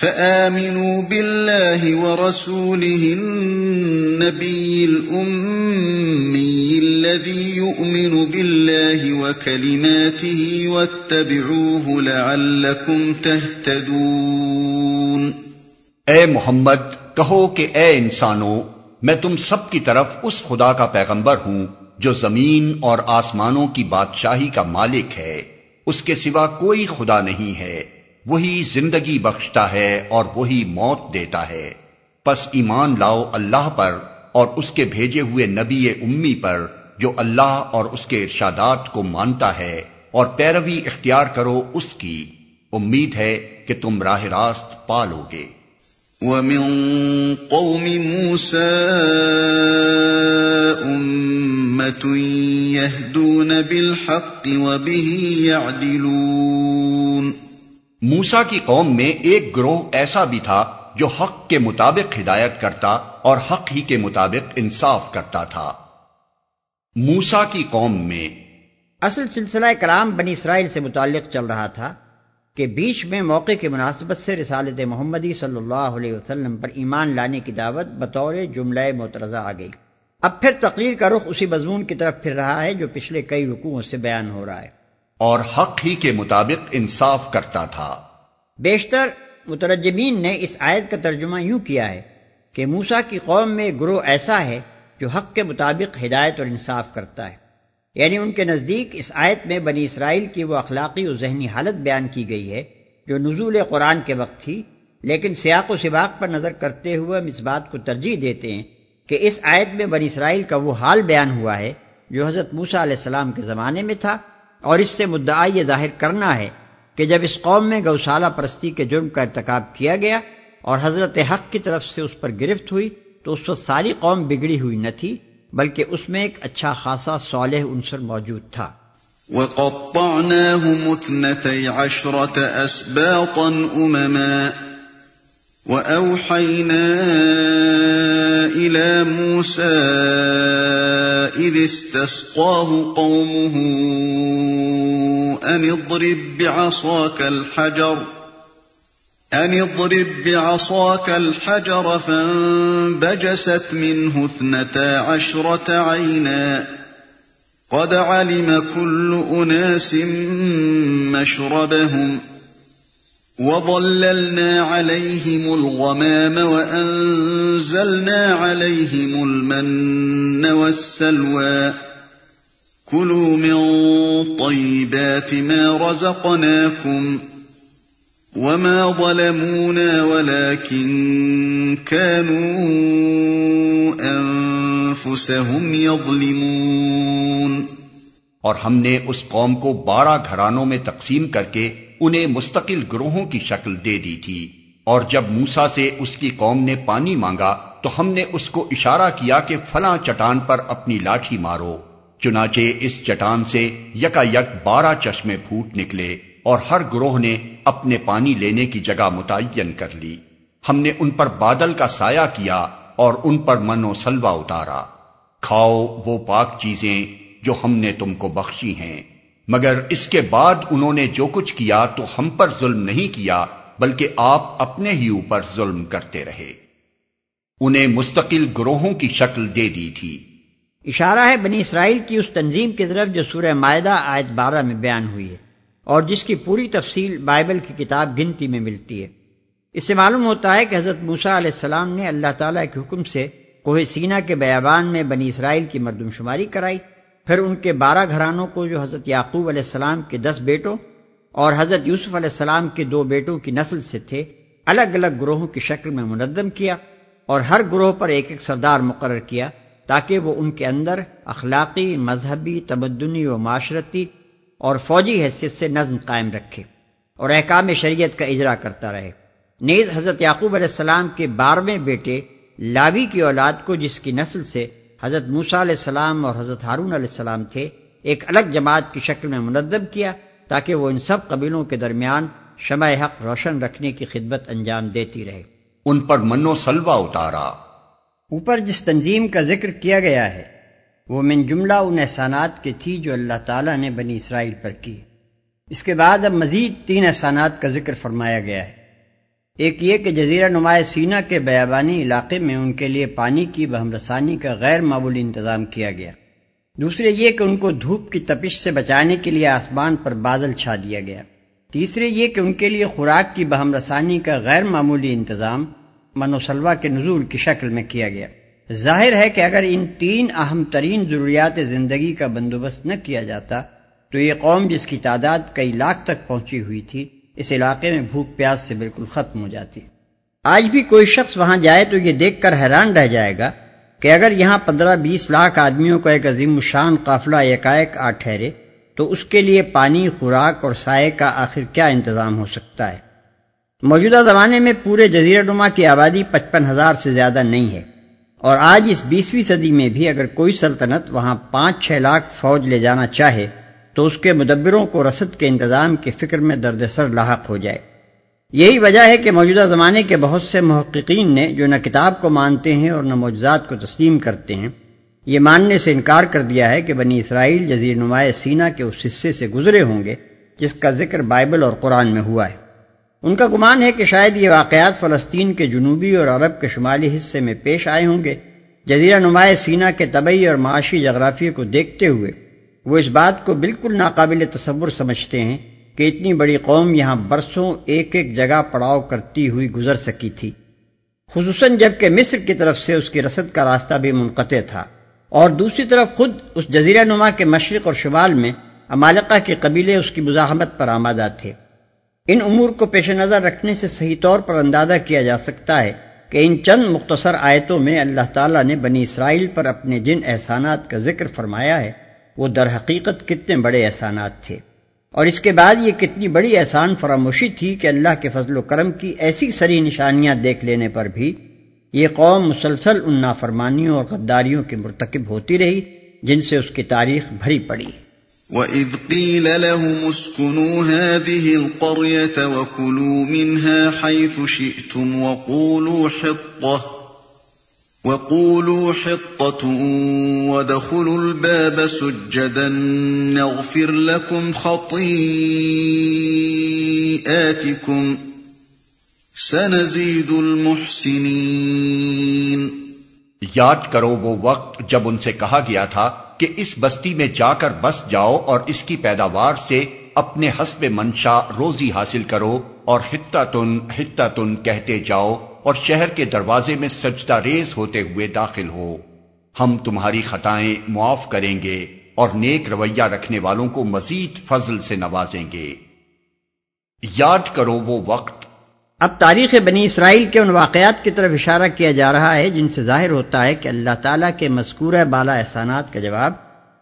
فآمنوا بالله ورسوله النبي الأمي الذي يؤمن بالله وكلماته واتبعوه لعلكم تهتدون. اے محمد، کہو کہ اے انسانوں میں تم سب کی طرف اس خدا کا پیغمبر ہوں جو زمین اور آسمانوں کی بادشاہی کا مالک ہے۔ اس کے سوا کوئی خدا نہیں ہے۔ وہی زندگی بخشتا ہے اور وہی موت دیتا ہے۔ پس ایمان لاؤ اللہ پر اور اس کے بھیجے ہوئے نبی امی پر جو اللہ اور اس کے ارشادات کو مانتا ہے اور پیروی اختیار کرو اس کی۔ امید ہے کہ تم راہ راست پالو گے وَمِن قَوْمِ مُوسَىٰ أُمَّةٌ يَهْدُونَ بِالْحَقِّ وَبِهِ يَعْدِلُونَ موسا کی قوم میں ایک گروہ ایسا بھی تھا جو حق کے مطابق ہدایت کرتا اور حق ہی کے مطابق انصاف کرتا تھا۔ موسا کی قوم میں اصل سلسلہ کلام بنی اسرائیل سے متعلق چل رہا تھا کہ بیچ میں موقع کی مناسبت سے رسالت محمدی صلی اللہ علیہ وسلم پر ایمان لانے کی دعوت بطور جملہ مترزہ آ گئی۔ اب پھر تقریر کا رخ اسی مضمون کی طرف پھر رہا ہے جو پچھلے کئی رکوعوں سے بیان ہو رہا ہے۔ اور حق ہی کے مطابق انصاف کرتا تھا۔ بیشتر مترجمین نے اس آیت کا ترجمہ یوں کیا ہے کہ موسا کی قوم میں گروہ ایسا ہے جو حق کے مطابق ہدایت اور انصاف کرتا ہے۔ یعنی ان کے نزدیک اس آیت میں بنی اسرائیل کی وہ اخلاقی و ذہنی حالت بیان کی گئی ہے جو نزول قرآن کے وقت تھی، لیکن سیاق و سباق پر نظر کرتے ہوئے ہم اس بات کو ترجیح دیتے ہیں کہ اس آیت میں بنی اسرائیل کا وہ حال بیان ہوا ہے جو حضرت موسا علیہ السلام کے زمانے میں تھا اور اس سے مدعا یہ ظاہر کرنا ہے کہ جب اس قوم میں گوشالہ پرستی کے جرم کا ارتکاب کیا گیا اور حضرت حق کی طرف سے اس پر گرفت ہوئی، تو اس وقت ساری قوم بگڑی ہوئی نہ تھی، بلکہ اس میں ایک اچھا خاصا صالح عنصر موجود تھا۔ وَقَطَّعْنَاهُمُ اثْنَتَيْ عَشْرَةَ أَسْبَاطًا أُمَمًا وَأَوْحَيْنَا إِلَى مُوسَىٰ إِذِ اسْتَسْقَاهُ قَوْمُهُ أَنِ اضْرِب بِّعَصَاكَ الْحَجَرَ أَنِ اضْرِب بِّعَصَاكَ الْحَجَرَ فَانبَجَسَتْ مِنْهُ اثْنَتَا عَشْرَةَ عَيْنًا قَدْ عَلِمَ كُلُّ أُنَاسٍ مَّشْرَبَهُمْ ۖ وَظَلَّلْنَا عَلَيْهِمُ الْغَمَامَ وَأَنزَلْنَا عَلَيْهِمُ الْمَنَّ وَالسَّلْوَىٰ. كُلُوا مِن طَيِّبَاتِ مَا رَزَقْنَاكُمْ وَمَا ظَلَمُونَا وَلَٰكِن كَانُوا أَنفُسَهُمْ يَظْلِمُونَ. اور ہم نے اس قوم کو بارہ گھرانوں میں تقسیم کر کے انہیں مستقل گروہوں کی شکل دے دی تھی۔ اور جب موسا سے اس کی قوم نے پانی مانگا، تو ہم نے اس کو اشارہ کیا کہ فلاں چٹان پر اپنی لاٹھی مارو۔ چنانچہ اس چٹان سے یکا یک بارہ چشمے پھوٹ نکلے اور ہر گروہ نے اپنے پانی لینے کی جگہ متعین کر لی۔ ہم نے ان پر بادل کا سایہ کیا اور ان پر من و سلوا اتارا۔ کھاؤ وہ پاک چیزیں جو ہم نے تم کو بخشی ہیں۔ مگر اس کے بعد انہوں نے جو کچھ کیا تو ہم پر ظلم نہیں کیا، بلکہ آپ اپنے ہی اوپر ظلم کرتے رہے۔ انہیں مستقل گروہوں کی شکل دے دی تھی۔ اشارہ ہے بنی اسرائیل کی اس تنظیم کی طرف جو سورہ معدہ آیت بارہ میں بیان ہوئی ہے، اور جس کی پوری تفصیل بائبل کی کتاب گنتی میں ملتی ہے۔ اس سے معلوم ہوتا ہے کہ حضرت موسا علیہ السلام نے اللہ تعالیٰ کے حکم سے کوہ سینا کے بیابان میں بنی اسرائیل کی مردم شماری کرائی۔ پھر ان کے بارہ گھرانوں کو جو حضرت یعقوب علیہ السلام کے دس بیٹوں اور حضرت یوسف علیہ السلام کے دو بیٹوں کی نسل سے تھے، الگ الگ گروہوں کی شکل میں منظم کیا اور ہر گروہ پر ایک ایک سردار مقرر کیا تاکہ وہ ان کے اندر اخلاقی، مذہبی، تمدنی و معاشرتی اور فوجی حیثیت سے نظم قائم رکھے اور احکام شریعت کا اجرا کرتا رہے۔ نیز حضرت یعقوب علیہ السلام کے بارہویں بیٹے لاوی کی اولاد کو جس کی نسل سے حضرت موسا علیہ السلام اور حضرت ہارون علیہ السلام تھے ایک الگ جماعت کی شکل میں مندب کیا تاکہ وہ ان سب قبیلوں کے درمیان شمع حق روشن رکھنے کی خدمت انجام دیتی رہے۔ ان پر منو سلوا اتارا۔ اوپر جس تنظیم کا ذکر کیا گیا ہے وہ من جملہ ان احسانات کی تھی جو اللہ تعالیٰ نے بنی اسرائیل پر کی۔ اس کے بعد اب مزید تین احسانات کا ذکر فرمایا گیا ہے۔ ایک یہ کہ جزیرہ نمایاں سینا کے بیابانی علاقے میں ان کے لیے پانی کی بہم رسانی کا غیر معمولی انتظام کیا گیا۔ دوسرے یہ کہ ان کو دھوپ کی تپش سے بچانے کے لیے آسمان پر بادل چھا دیا گیا۔ تیسرے یہ کہ ان کے لیے خوراک کی بہم رسانی کا غیر معمولی انتظام منوسلوا کے نزول کی شکل میں کیا گیا۔ ظاہر ہے کہ اگر ان تین اہم ترین ضروریات زندگی کا بندوبست نہ کیا جاتا، تو یہ قوم جس کی تعداد کئی لاکھ تک پہنچی ہوئی تھی اس علاقے میں بھوک پیاس سے بالکل ختم ہو جاتی آج بھی کوئی شخص وہاں جائے تو یہ دیکھ کر حیران رہ جائے گا کہ اگر یہاں پندرہ بیس لاکھ آدمیوں کا ایک عظیم الشان قافلہ یکائک آ ٹھہرے تو اس کے لیے پانی، خوراک اور سائے کا آخر کیا انتظام ہو سکتا ہے؟ موجودہ زمانے میں پورے جزیرہ نما کی آبادی پچپن ہزار سے زیادہ نہیں ہے۔ اور آج اس بیسویں صدی میں بھی اگر کوئی سلطنت وہاں پانچ، چھ لاکھ فوج لے جانا چاہے تو اس کے مدبروں کو رسد کے انتظام کی فکر میں درد سر لاحق ہو جائے۔ یہی وجہ ہے کہ موجودہ زمانے کے بہت سے محققین نے جو نہ کتاب کو مانتے ہیں اور نہ موجزات کو تسلیم کرتے ہیں، یہ ماننے سے انکار کر دیا ہے کہ بنی اسرائیل جزیر نمایاں سینا کے اس حصے سے گزرے ہوں گے، جس کا ذکر بائبل اور قرآن میں ہوا ہے۔ ان کا گمان ہے کہ شاید یہ واقعات فلسطین کے جنوبی اور عرب کے شمالی حصے میں پیش آئے ہوں گے۔ جزیرہ نمایاں سینا کے طبعی اور معاشی جغرافیے کو دیکھتے ہوئے وہ اس بات کو بالکل ناقابل تصور سمجھتے ہیں کہ اتنی بڑی قوم یہاں برسوں ایک ایک جگہ پڑاؤ کرتی ہوئی گزر سکی تھی۔ خصوصاً جبکہ مصر کی طرف سے اس کی رسد کا راستہ بھی منقطع تھا۔ اور دوسری طرف خود اس جزیرہ نما کے مشرق اور شمال میں امالکہ کے قبیلے اس کی مزاحمت پر آمادہ تھے۔ ان امور کو پیش نظر رکھنے سے صحیح طور پر اندازہ کیا جا سکتا ہے کہ ان چند مختصر آیتوں میں اللہ تعالیٰ نے بنی اسرائیل پر اپنے جن احسانات کا ذکر فرمایا ہے وہ در حقیقت کتنے بڑے احسانات تھے۔ اور اس کے بعد یہ کتنی بڑی احسان فراموشی تھی کہ اللہ کے فضل و کرم کی ایسی سری نشانیاں دیکھ لینے پر بھی یہ قوم مسلسل ان نافرمانیوں اور غداریوں کے مرتکب ہوتی رہی جن سے اس کی تاریخ بھری پڑی۔ وَإِذْ قِيلَ لَهُمُ اسْكُنُوا هَٰذِهِ الْقَرْيَةَ وَكُلُوا مِنْهَا حَيْثُ شِئْتُمْ وَقُولُوا حِطَّةٌ وَقُولُوا حِطَّةٌ وَادْخُلُوا الْبَابَ سُجَّدًا نَّغْفِرْ لَكُمْ خَطِيئَاتِكُمْ سَنَزِيدُ الْمُحْسِنِينَ یاد کرو وہ وقت جب ان سے کہا گیا تھا کہ اس بستی میں جا کر بس جاؤ اور اس کی پیداوار سے اپنے حسب منشا روزی حاصل کرو اور ہتا تن ہتا تن کہتے جاؤ اور شہر کے دروازے میں سجدہ ریز ہوتے ہوئے داخل ہو۔ ہم تمہاری خطائیں معاف کریں گے اور نیک رویہ رکھنے والوں کو مزید فضل سے نوازیں گے۔ یاد کرو وہ وقت۔ اب تاریخ بنی اسرائیل کے ان واقعات کی طرف اشارہ کیا جا رہا ہے، جن سے ظاہر ہوتا ہے کہ اللہ تعالیٰ کے مذکورہ بالا احسانات کا جواب،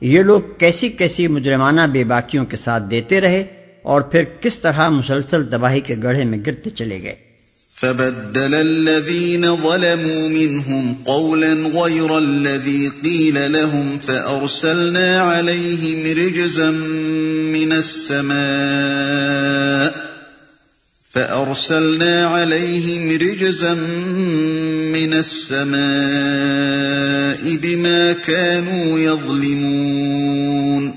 یہ لوگ کیسی کیسی مجرمانہ بے باکیوں کے ساتھ دیتے رہے اور پھر کس طرح مسلسل تباہی کے گڑھے میں گرتے چلے گئے۔ فبدل الذين ظلموا منهم قولا غير الذي قيل لهم فأرسلنا عليهم رجزا من السماء فأرسلنا عليهم رجزا من السماء بما كانوا يظلمون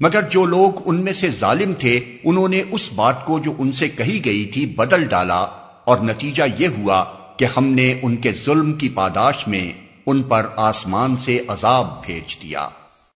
مگر جو لوگ ان میں سے ظالم تھے، انہوں نے اس بات کو جو ان سے کہی گئی تھی بدل ڈالا۔ اور نتیجہ یہ ہوا کہ ہم نے ان کے ظلم کی پاداش میں ان پر آسمان سے عذاب بھیج دیا۔